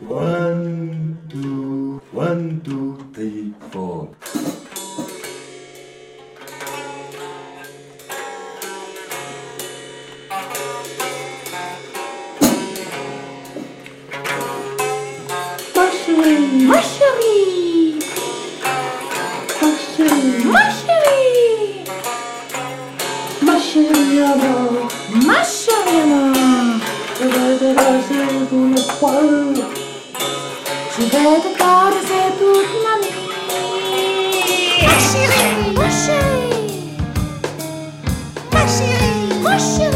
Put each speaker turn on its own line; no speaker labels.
One, two, one, two, three, four.
Ma chérie,
Ma chérie,
ma chérie,
ma said that
God is a good mommy. Ma chérie,
ma chérie, ma chérie.